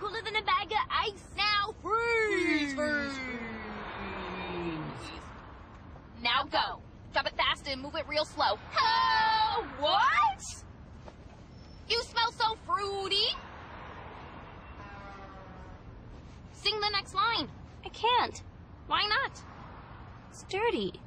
cooler than a bag of ice. Now freeze, freeze. Now go. Drop it fast and move it real slow. Oh, what? You smell so fruity. Sing the next line. I can't. Why not? It's dirty.